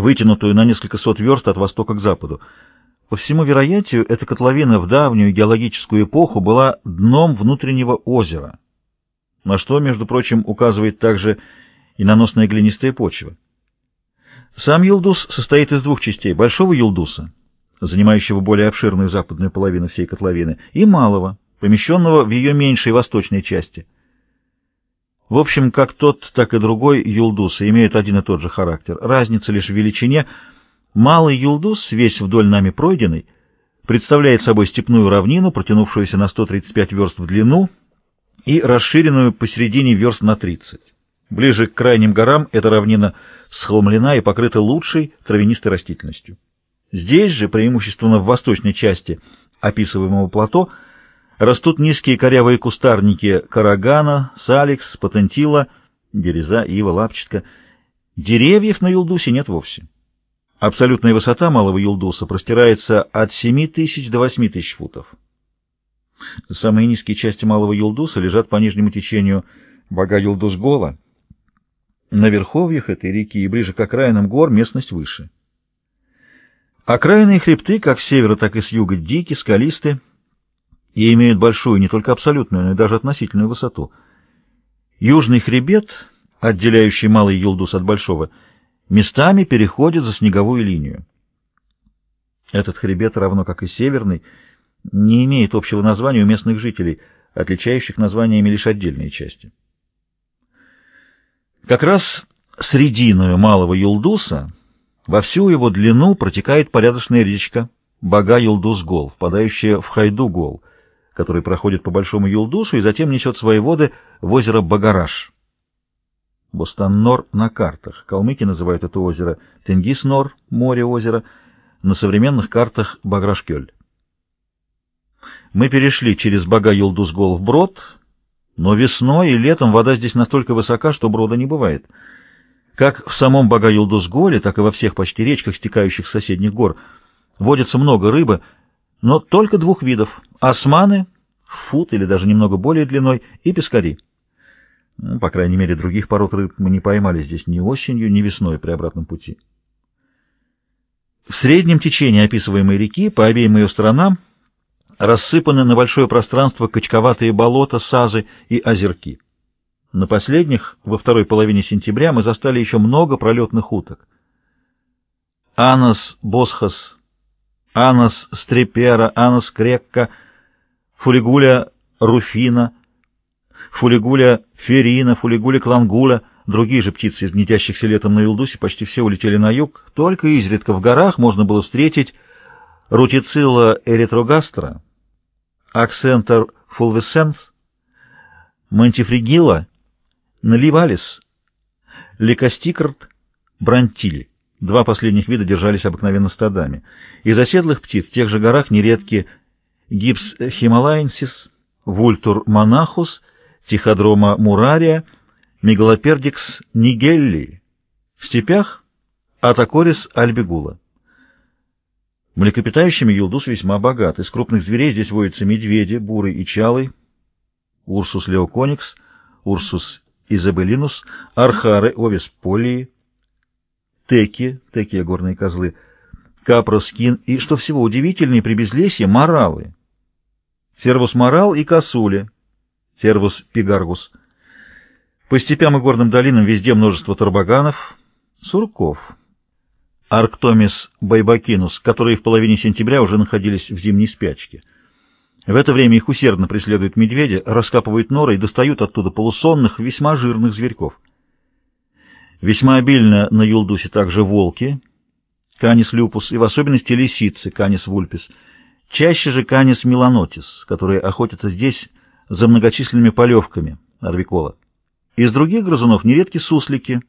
вытянутую на несколько сот верст от востока к западу. По всему вероятию, эта котловина в давнюю геологическую эпоху была дном внутреннего озера, на что, между прочим, указывает также и наносная глинистая почва. Сам Юлдус состоит из двух частей – большого Юлдуса, занимающего более обширную западную половину всей котловины, и малого, помещенного в ее меньшей восточной части. В общем, как тот, так и другой Юлдусы имеют один и тот же характер. Разница лишь в величине – Малый Юлдус, весь вдоль нами пройденный, представляет собой степную равнину, протянувшуюся на 135 верст в длину и расширенную посередине верст на 30. Ближе к крайним горам эта равнина схолмлена и покрыта лучшей травянистой растительностью. Здесь же, преимущественно в восточной части описываемого плато, растут низкие корявые кустарники карагана, саликс, патентила, дереза, ива, лапчатка. Деревьев на Юлдусе нет вовсе. Абсолютная высота малого Юлдуса простирается от 7 тысяч до 8 тысяч футов. Самые низкие части малого Юлдуса лежат по нижнему течению бога Юлдус-Гола. На верховьях этой реки и ближе к окраинам гор местность выше. Окраинные хребты, как с севера, так и с юга, дикие, скалисты и имеют большую не только абсолютную, но и даже относительную высоту. Южный хребет, отделяющий малый Юлдус от большого, — местами переходит за снеговую линию. Этот хребет, равно как и северный, не имеет общего названия у местных жителей, отличающих названиями лишь отдельные части. Как раз срединою Малого Юлдуса во всю его длину протекает порядочная речка Бага Юлдус-Гол, впадающая в Хайду-Гол, который проходит по Большому Юлдусу и затем несет свои воды в озеро Багараш. Бостан-Нор на картах. Калмыки называют это озеро Тенгис-Нор, море-озеро, на современных картах Баграшкёль. Мы перешли через Бага-Юлдус-Гол в Брод, но весной и летом вода здесь настолько высока, что брода не бывает. Как в самом Бага-Юлдус-Голе, так и во всех почти речках, стекающих с соседних гор, водится много рыбы, но только двух видов – османы, фут или даже немного более длиной, и пескари. Ну, по крайней мере, других пород рыб мы не поймали здесь ни осенью, ни весной при обратном пути. В среднем течении описываемой реки по обеим ее сторонам рассыпаны на большое пространство качковатые болота, сазы и озерки. На последних, во второй половине сентября, мы застали еще много пролетных уток. Анас босхас, Анас стрепера, Анас крекка, Фулигуля руфина — Фулигуля ферина, фулигуля клангуля, другие же птицы гнетящихся летом на Вилдусе почти все улетели на юг, только изредка в горах можно было встретить рутицилла эритрогастра, акцентор фулвесенс, мантифригила, наливалис, ликостикарт, брантиль. Два последних вида держались обыкновенно стадами. Из оседлых птиц в тех же горах нередки гипс хималайнсис, вультур монахус — Тиходрома мурария, Мегалопердикс нигелли, в степях Атакорис альбегула. Млекопитающими Юлдус весьма богат. Из крупных зверей здесь водятся медведи, буры и чалы, Урсус леоконикс, Урсус изабелинус, архары, овес полии, теки, теки горные козлы, капроскин и, что всего удивительнее, при безлесье, моралы. Сервус морал и косули, Сервус пигаргус. По степям и горным долинам везде множество тарбаганов, сурков. Арктомис байбакинус, которые в половине сентября уже находились в зимней спячке. В это время их усердно преследуют медведи, раскапывают норы и достают оттуда полусонных, весьма жирных зверьков. Весьма обильно на Юлдусе также волки, канис люпус, и в особенности лисицы, канис вульпис. Чаще же канис меланотис, которые охотятся здесь за многочисленными полевками арвикола. Из других грызунов нередки суслики,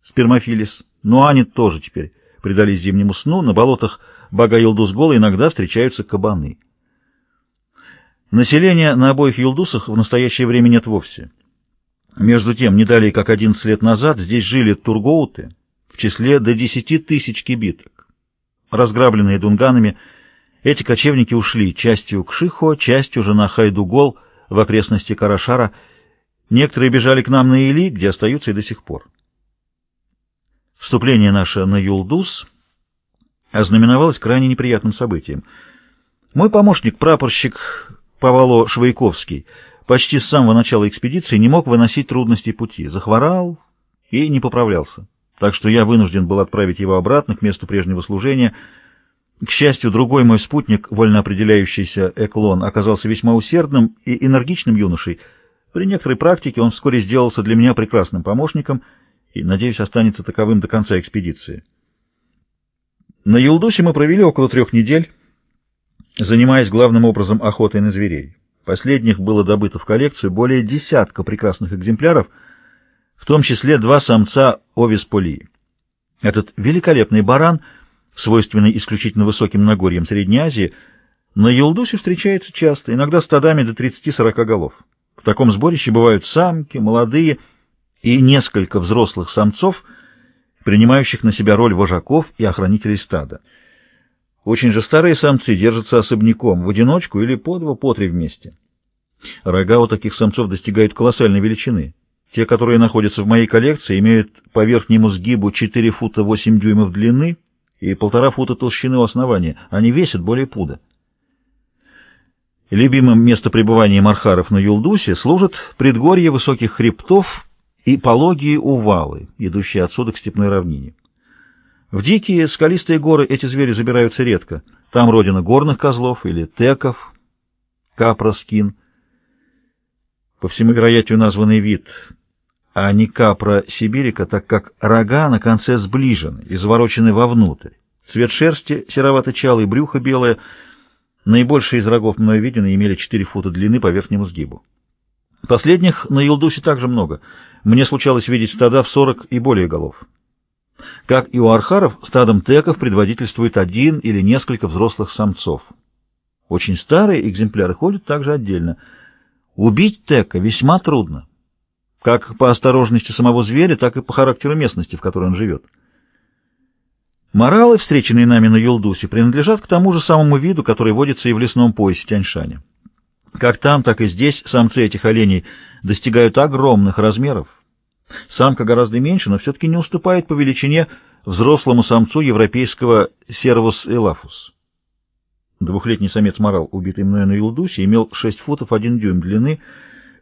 спермофилис, но они тоже теперь предались зимнему сну. На болотах Бага-Юлдус-Гола иногда встречаются кабаны. Населения на обоих Юлдусах в настоящее время нет вовсе. Между тем, не далее как 11 лет назад здесь жили тургоуты в числе до 10 тысяч кибиток. Разграбленные дунганами, эти кочевники ушли частью к Шихо, частью же на Хайдугол в окрестности Карашара. Некоторые бежали к нам на Или, где остаются и до сих пор. Вступление наше на Юлдус ознаменовалось крайне неприятным событием. Мой помощник, прапорщик Павало Швейковский, почти с самого начала экспедиции не мог выносить трудностей пути, захворал и не поправлялся. Так что я вынужден был отправить его обратно к месту прежнего служения. К счастью, другой мой спутник, вольно определяющийся Эклон, оказался весьма усердным и энергичным юношей. При некоторой практике он вскоре сделался для меня прекрасным помощником и, надеюсь, останется таковым до конца экспедиции. На Юлдусе мы провели около трех недель, занимаясь главным образом охотой на зверей. Последних было добыто в коллекцию более десятка прекрасных экземпляров, в том числе два самца овисполии. Этот великолепный баран, свойственный исключительно высоким Нагорьям Средней Азии, на Юлдусе встречается часто, иногда стадами до 30-40 голов. В таком сборище бывают самки, молодые и несколько взрослых самцов – принимающих на себя роль вожаков и охранителей стада. Очень же старые самцы держатся особняком, в одиночку или по два, по три вместе. Рога у таких самцов достигают колоссальной величины. Те, которые находятся в моей коллекции, имеют по верхнему сгибу 4 фута 8 дюймов длины и полтора фута толщины у основания. Они весят более пуда. Любимым местопребыванием архаров на Юлдусе служат предгорье высоких хребтов и пологие увалы, идущие отсюда к степной равнине. В дикие скалистые горы эти звери забираются редко. Там родина горных козлов или теков, капроскин. По всему вероятию названный вид, а не капра сибирика, так как рога на конце сближены и заворочены вовнутрь. Цвет шерсти серовато-чалый, брюхо белое. Наибольшие из рогов мною видены имели 4 фута длины по верхнему сгибу. Последних на Юлдусе также много. Мне случалось видеть стада в 40 и более голов. Как и у архаров, стадом теков предводительствует один или несколько взрослых самцов. Очень старые экземпляры ходят также отдельно. Убить тека весьма трудно, как по осторожности самого зверя, так и по характеру местности, в которой он живет. Моралы, встреченные нами на Юлдусе, принадлежат к тому же самому виду, который водится и в лесном поясе Тяньшаня. Как там, так и здесь самцы этих оленей достигают огромных размеров. Самка гораздо меньше, но все-таки не уступает по величине взрослому самцу европейского сервус элафус. Двухлетний самец морал, убитый мною на Юлдусе, имел 6 футов 1 дюйм длины,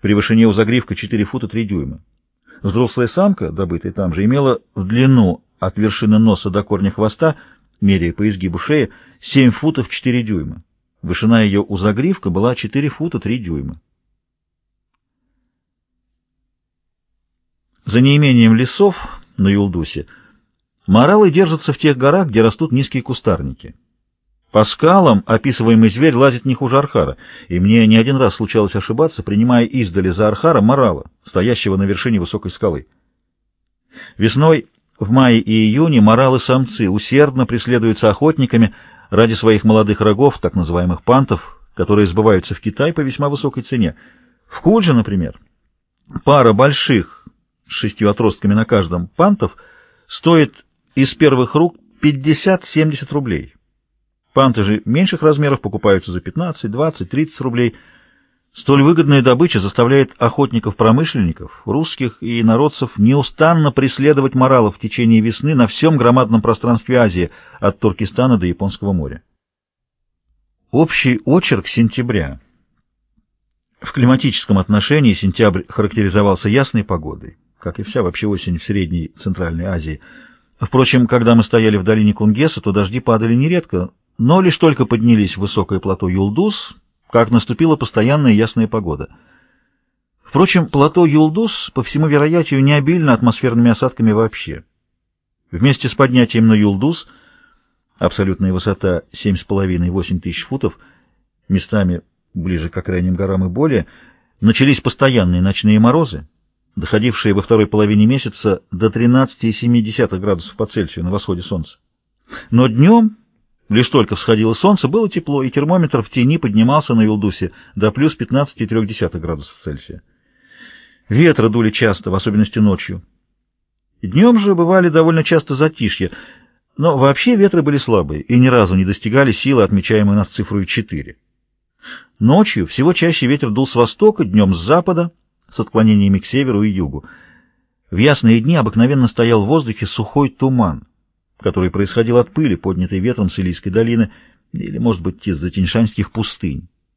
при вышине у загривка 4 фута 3 дюйма. Взрослая самка, добытая там же, имела в длину от вершины носа до корня хвоста, меряя по изгибу шеи, 7 футов 4 дюйма. Вышина ее у загривка была 4 фута 3 дюйма. За неимением лесов на Юлдусе моралы держатся в тех горах, где растут низкие кустарники. По скалам описываемый зверь лазит не хуже архара, и мне не один раз случалось ошибаться, принимая издали за архара морала, стоящего на вершине высокой скалы. Весной, в мае и июне, моралы-самцы усердно преследуются охотниками, ради своих молодых рогов, так называемых пантов, которые сбываются в Китай по весьма высокой цене. В Худже, например, пара больших с шестью отростками на каждом пантов стоит из первых рук 50-70 рублей. Панты же меньших размеров покупаются за 15, 20, 30 рублей – Столь выгодная добыча заставляет охотников-промышленников, русских и народцев неустанно преследовать моралов в течение весны на всем громадном пространстве Азии, от Туркестана до Японского моря. Общий очерк сентября. В климатическом отношении сентябрь характеризовался ясной погодой, как и вся вообще осень в Средней Центральной Азии. Впрочем, когда мы стояли в долине Кунгеса, то дожди падали нередко, но лишь только поднялись в высокое плато Юлдус – как наступила постоянная ясная погода. Впрочем, плато Юлдус, по всему вероятию, не обильно атмосферными осадками вообще. Вместе с поднятием на Юлдус, абсолютная высота 7,5-8 тысяч футов, местами ближе к окраинным горам и более, начались постоянные ночные морозы, доходившие во второй половине месяца до 13,7 градусов по Цельсию на восходе солнца. Но днем Лишь только всходило солнце, было тепло, и термометр в тени поднимался на Вилдусе до плюс 15,3 градусов Цельсия. Ветры дули часто, в особенности ночью. Днем же бывали довольно часто затишья, но вообще ветры были слабые и ни разу не достигали силы, отмечаемой нас цифрой 4. Ночью всего чаще ветер дул с востока, днем с запада, с отклонениями к северу и югу. В ясные дни обыкновенно стоял в воздухе сухой туман, который происходил от пыли, поднятой ветром с Илийской долины, или, может быть, из-за тиньшанских пустынь.